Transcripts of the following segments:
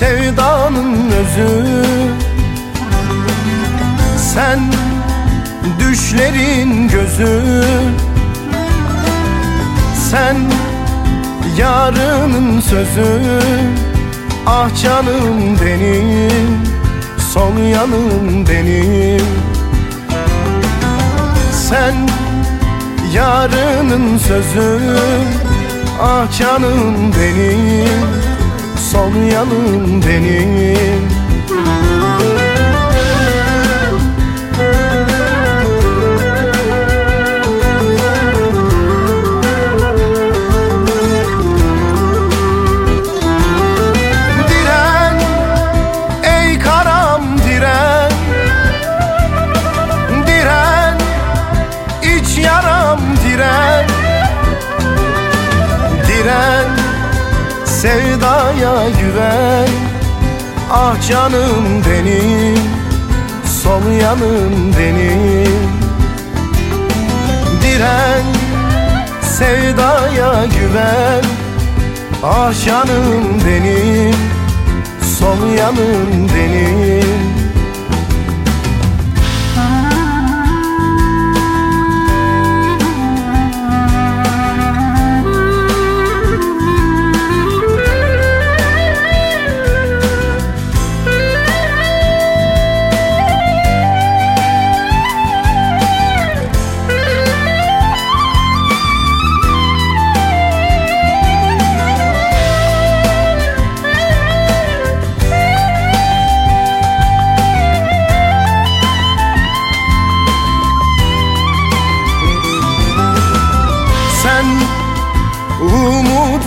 sevdanın özü. Sen düşlerin gözü. Sen yarının sözü. Ah canım benim Sol yanım benim. Sen yarının sözü. Ah canım benim. Son yanım benim sevdaya güven. Ah canım benim Sol yanım benim. Diren sevdaya güven. Ah canım benim Sol yanım benim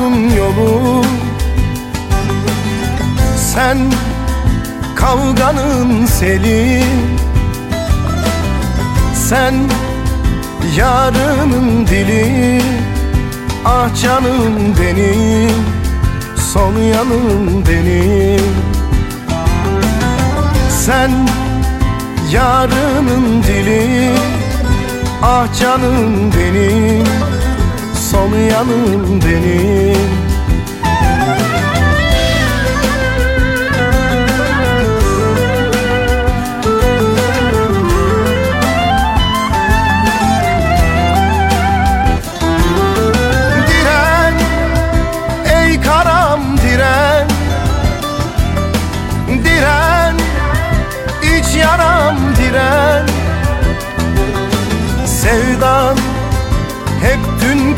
umudun yolu. Sen kavganın seli. Sen yarının dili. Ah canım benim Son yanım benim. Sen yarının dili. Ah canım benim son yanım benim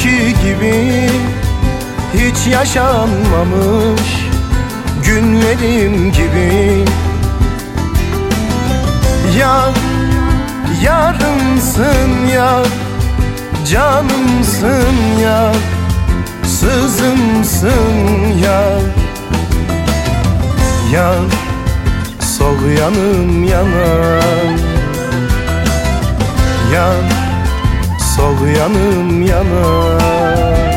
dünkü gibi Hiç yaşanmamış günlerim gibi. Yar, yarımsın ya Canımsın ya Sızımsın ya. Yar, sol yanım yanar. Yar Sol yanım yanar